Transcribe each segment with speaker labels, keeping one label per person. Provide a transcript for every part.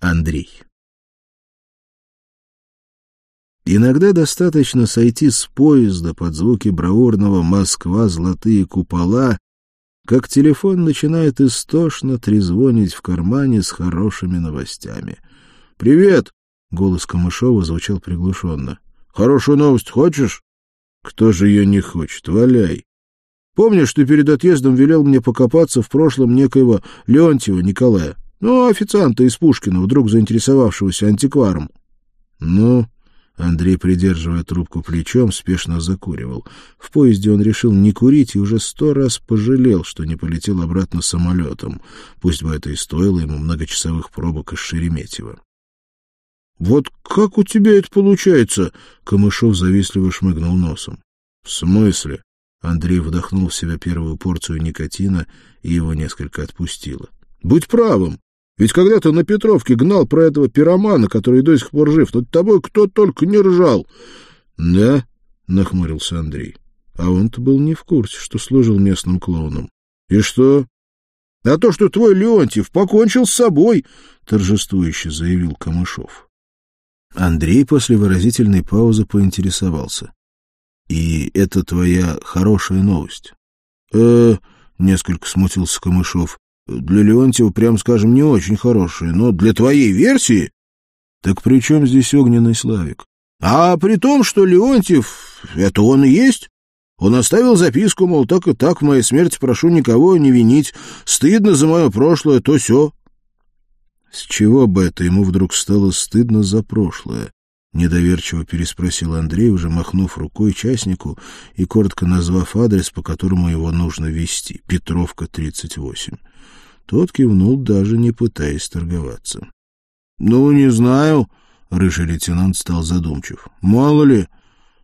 Speaker 1: Андрей. Иногда достаточно сойти с поезда под звуки браурного «Москва. Золотые купола», как телефон начинает истошно трезвонить в кармане с хорошими новостями. «Привет!» — голос Камышова звучал приглушенно. «Хорошую новость хочешь?» «Кто же ее не хочет? Валяй!» «Помнишь, ты перед отъездом велел мне покопаться в прошлом некоего Леонтьева Николая?» Ну, официанта из Пушкина, вдруг заинтересовавшегося антикваром. Ну, Андрей, придерживая трубку плечом, спешно закуривал. В поезде он решил не курить и уже сто раз пожалел, что не полетел обратно самолетом, пусть бы это и стоило ему многочасовых пробок из Шереметьево. — Вот как у тебя это получается? — Камышов завистливо шмыгнул носом. — В смысле? Андрей вдохнул в себя первую порцию никотина, и его несколько отпустило. — Будь правым. Ведь когда ты на Петровке гнал про этого пиромана, который до сих пор жив, над тобой кто только не ржал. — Да? — нахмурился Андрей. А он-то был не в курсе, что служил местным клоуном. — И что? — А то, что твой Леонтьев покончил с собой, — торжествующе заявил Камышов. Андрей после выразительной паузы поинтересовался. — И это твоя хорошая новость? «Э, — несколько смутился Камышов. Для Леонтьева, прям скажем, не очень хорошие, но для твоей версии... Так при чем здесь огненный Славик? А при том, что Леонтьев — это он и есть. Он оставил записку, мол, так и так, в моей смерти прошу никого не винить. Стыдно за мое прошлое, то все. С чего бы это ему вдруг стало стыдно за прошлое? Недоверчиво переспросил Андрей, уже махнув рукой частнику и коротко назвав адрес, по которому его нужно вести — Петровка, 38. Тот кивнул, даже не пытаясь торговаться. — Ну, не знаю, — рыжий лейтенант стал задумчив. — Мало ли,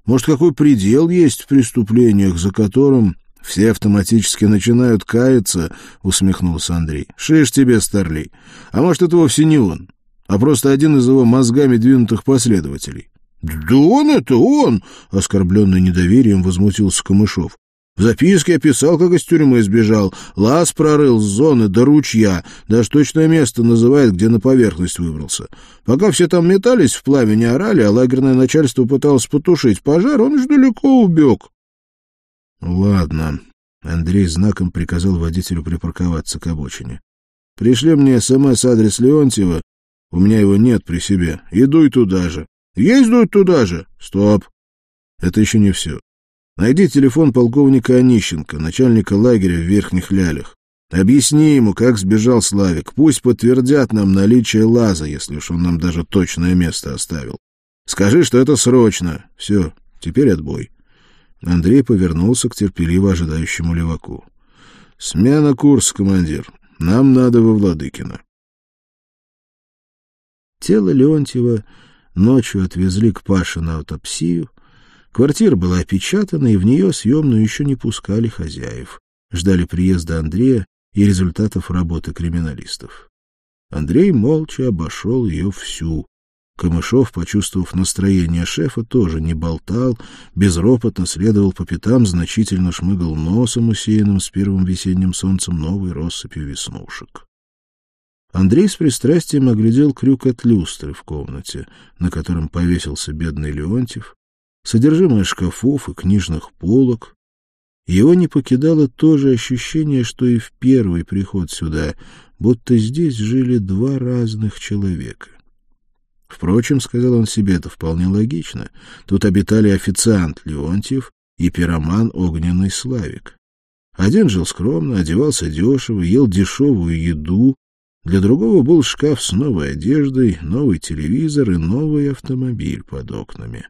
Speaker 1: может, какой предел есть в преступлениях, за которым все автоматически начинают каяться, — усмехнулся Андрей. — Шиш тебе, старлей. А может, это вовсе не он, а просто один из его мозгами двинутых последователей. — Да он это он! — оскорбленный недоверием возмутился Камышов. В записке описал, как из тюрьмы сбежал. Лаз прорыл с зоны до ручья. Даже точное место называет, где на поверхность выбрался. Пока все там метались, в пламени орали, а лагерное начальство пыталось потушить пожар, он уж далеко убег. — Ладно. Андрей знаком приказал водителю припарковаться к обочине. — Пришли мне СМС-адрес Леонтьева. У меня его нет при себе. Иду и туда же. — дуй туда же. — Стоп. Это еще не все. Найди телефон полковника Онищенко, начальника лагеря в Верхних Лялях. Объясни ему, как сбежал Славик. Пусть подтвердят нам наличие лаза, если уж он нам даже точное место оставил. Скажи, что это срочно. Все, теперь отбой. Андрей повернулся к терпеливо ожидающему леваку. «Смена курса, командир. Нам надо во Владыкино». Тело Леонтьева ночью отвезли к Паше на аутопсию, Квартира была опечатана, и в нее съемную еще не пускали хозяев. Ждали приезда Андрея и результатов работы криминалистов. Андрей молча обошел ее всю. Камышов, почувствовав настроение шефа, тоже не болтал, безропотно следовал по пятам, значительно шмыгал носом, усеянным с первым весенним солнцем новой россыпью веснушек. Андрей с пристрастием оглядел крюк от люстры в комнате, на котором повесился бедный Леонтьев, содержимое шкафов и книжных полок. Его не покидало то же ощущение, что и в первый приход сюда, будто здесь жили два разных человека. Впрочем, сказал он себе, это вполне логично. Тут обитали официант Леонтьев и пироман Огненный Славик. Один жил скромно, одевался дешево, ел дешевую еду. Для другого был шкаф с новой одеждой, новый телевизор и новый автомобиль под окнами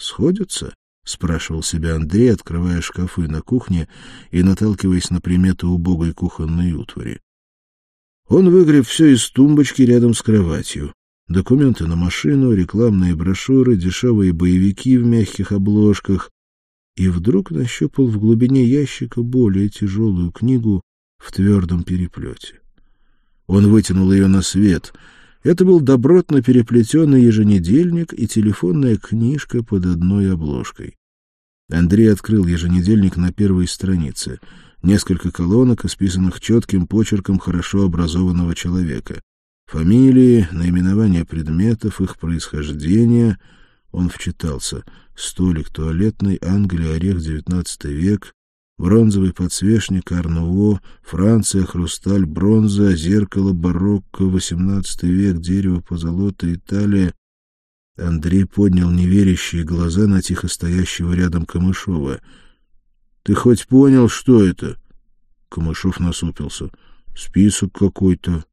Speaker 1: сходятся? — спрашивал себя Андрей, открывая шкафы на кухне и наталкиваясь на приметы убогой кухонной утвари. Он выгреб все из тумбочки рядом с кроватью. Документы на машину, рекламные брошюры, дешевые боевики в мягких обложках. И вдруг нащупал в глубине ящика более тяжелую книгу в твердом переплете. Он вытянул ее на свет — это был добротно переплетенный еженедельник и телефонная книжка под одной обложкой. Андрей открыл еженедельник на первой странице. Несколько колонок, исписанных четким почерком хорошо образованного человека. Фамилии, наименования предметов, их происхождение. Он вчитался. Столик туалетный, Англия, орех, XIX век, бронзовый подсвечник, Арнуво, Франция, хрусталь, бронза, зеркало, барокко, XVIII век, дерево, позолота, Италия. Андрей поднял неверящие глаза на тихо стоящего рядом Камышова. — Ты хоть понял, что это? Камышов насупился. — Список какой-то.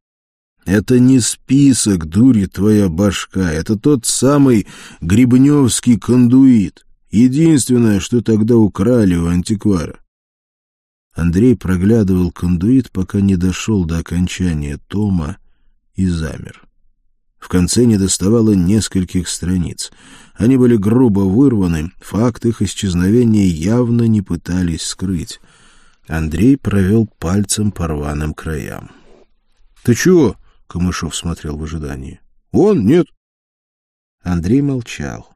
Speaker 1: Это не список, дури твоя башка, это тот самый Грибневский кондуит. Единственное, что тогда украли у антиквара. Андрей проглядывал кондуит, пока не дошел до окончания тома и замер. В конце недоставало нескольких страниц. Они были грубо вырваны, факт их исчезновения явно не пытались скрыть. Андрей провел пальцем по рваным краям. — Ты чего? Камышов смотрел в ожидании. «Он? Нет». Андрей молчал.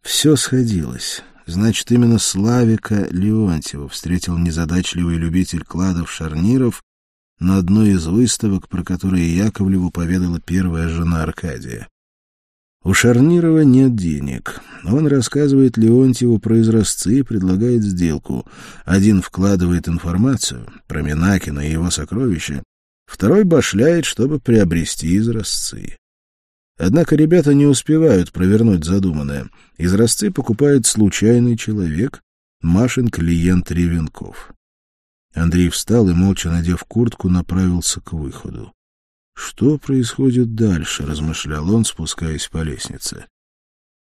Speaker 1: Все сходилось. Значит, именно Славика Леонтьева встретил незадачливый любитель кладов-шарниров на одной из выставок, про которые Яковлеву поведала первая жена Аркадия. У Шарнирова нет денег. Он рассказывает Леонтьеву про изразцы и предлагает сделку. Один вкладывает информацию про Минакина и его сокровища, Второй башляет, чтобы приобрести изразцы. Однако ребята не успевают провернуть задуманное. Изразцы покупает случайный человек, Машин клиент Ревенков. Андрей встал и, молча надев куртку, направился к выходу. «Что происходит дальше?» — размышлял он, спускаясь по лестнице.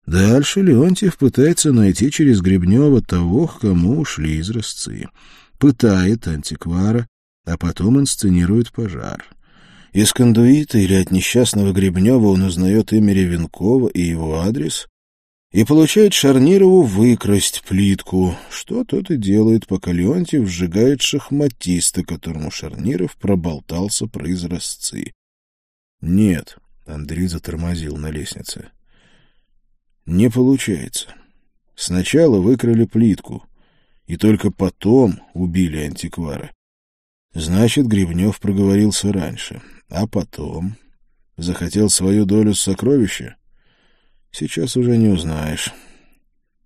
Speaker 1: Дальше Леонтьев пытается найти через Гребнева того, к кому ушли изразцы. Пытает антиквара, а потом инсценирует пожар. Из кондуита или от несчастного Гребнева он узнает имя Ревенкова и его адрес и получает Шарнирову выкрасть плитку, что тот и делает, пока Леонтьев сжигает шахматиста, которому Шарниров проболтался про изразцы. «Нет», — Андрей затормозил на лестнице, — «не получается. Сначала выкрали плитку, и только потом убили антиквара. Значит, Гребнев проговорился раньше. А потом... Захотел свою долю с сокровища? Сейчас уже не узнаешь.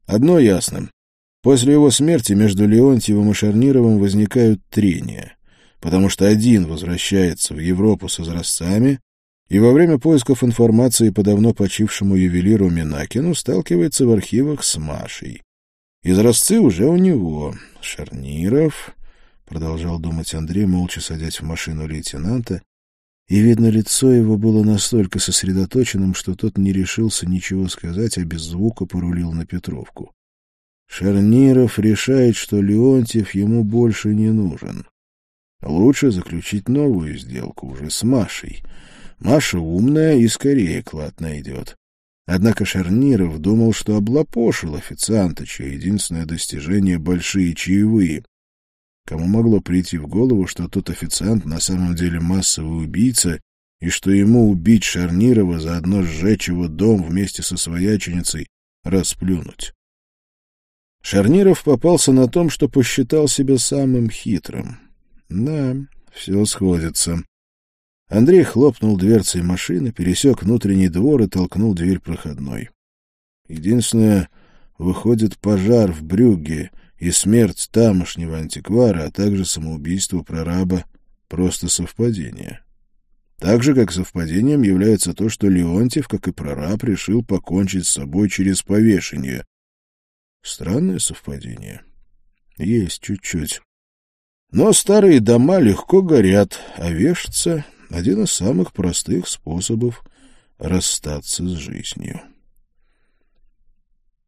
Speaker 1: Одно ясно. После его смерти между Леонтьевым и Шарнировым возникают трения, потому что один возвращается в Европу с изразцами и во время поисков информации по давно почившему ювелиру Минакину сталкивается в архивах с Машей. Изразцы уже у него. Шарниров продолжал думать Андрей, молча садясь в машину лейтенанта, и, видно, лицо его было настолько сосредоточенным, что тот не решился ничего сказать, а без звука порулил на Петровку. Шарниров решает, что Леонтьев ему больше не нужен. Лучше заключить новую сделку уже с Машей. Маша умная и скорее клад найдет. Однако Шарниров думал, что облапошил официанта, чье единственное достижение — большие чаевые. Кому могло прийти в голову, что тот официант на самом деле массовый убийца, и что ему убить Шарнирова, заодно сжечь его дом вместе со свояченицей, расплюнуть? Шарниров попался на том, что посчитал себя самым хитрым. Да, все сходится. Андрей хлопнул дверцей машины, пересек внутренний двор и толкнул дверь проходной. Единственное, выходит пожар в Брюгге — и смерть тамошнего антиквара, а также самоубийство прораба — просто совпадение. Так же, как совпадением является то, что Леонтьев, как и прораб, решил покончить с собой через повешение. Странное совпадение. Есть чуть-чуть. Но старые дома легко горят, а вешаться — один из самых простых способов расстаться с жизнью.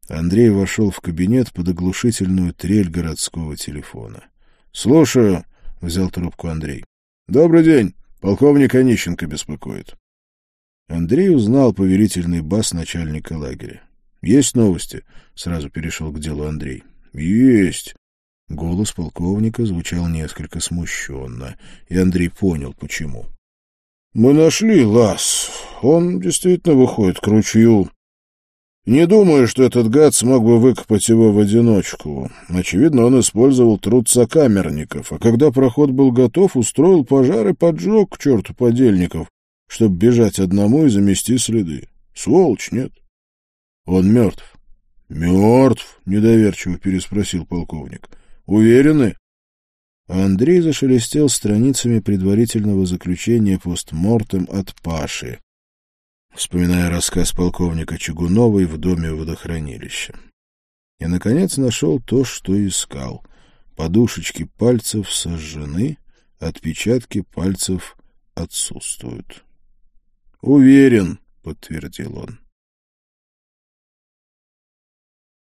Speaker 1: Андрей вошел в кабинет под оглушительную трель городского телефона. — Слушаю, — взял трубку Андрей. — Добрый день. Полковник Онищенко беспокоит. Андрей узнал поверительный бас начальника лагеря. — Есть новости? — сразу перешел к делу Андрей. — Есть. Голос полковника звучал несколько смущенно, и Андрей понял, почему. — Мы нашли лаз. Он действительно выходит к ручью. Не думаю, что этот гад смог бы выкопать его в одиночку. Очевидно, он использовал труд сокамерников, а когда проход был готов, устроил пожар и поджег к черту подельников, чтобы бежать одному и замести следы. Сволочь, нет? Он мертв. «Мертв?» — недоверчиво переспросил полковник. «Уверены?» Андрей зашелестел страницами предварительного заключения постмортем от Паши, вспоминая рассказ полковника Чугуновой в доме водохранилища. И, наконец, нашел то, что искал. Подушечки пальцев сожжены, отпечатки пальцев отсутствуют. «Уверен», — подтвердил он.